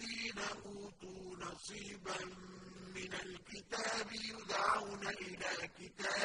الذين أوتوا نصيبا من الكتاب يدعون إلى كتاب